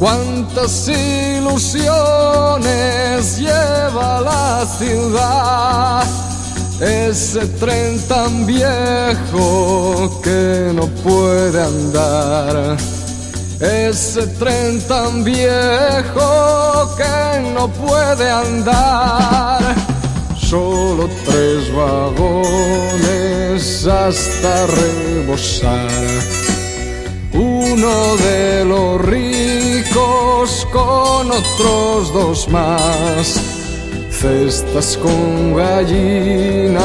Cuántas ilusiones lleva la ciudad, ese tren tan viejo que no puede andar. Ese tren tan viejo que no puede andar. Solo tres vagones hasta rebosar. Uno de otros dos más. Cestas con gallinas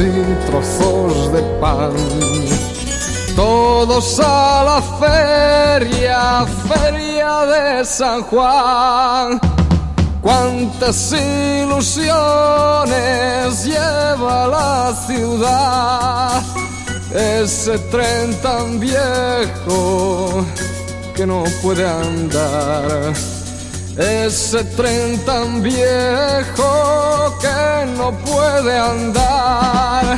y trozos de pan todos a la feria, feria de San Juan. Cuántas ilusiones lleva la ciudad, ese tren tan viejo que no puede andar. Ese tren tan viejo que no puede andar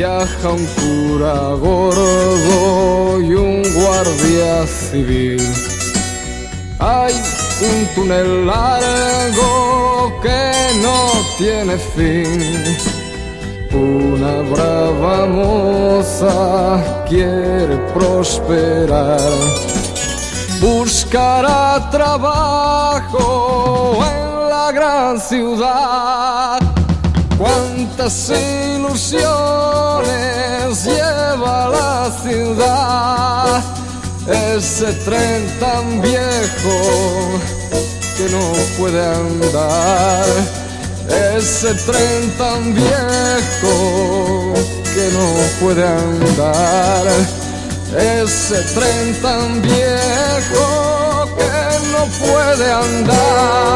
viaja un cura gordo y un guardia civil. Hay un túnel largo que no tiene fin. Una brava moza quiere prosperar. Buscará trabajo en la gran ciudad. Cuántas ilusiones lleva la ciudad, ese tren tan viejo que no puede andar, ese tren tan viejo que no puede andar, ese tren tan viejo puede andar.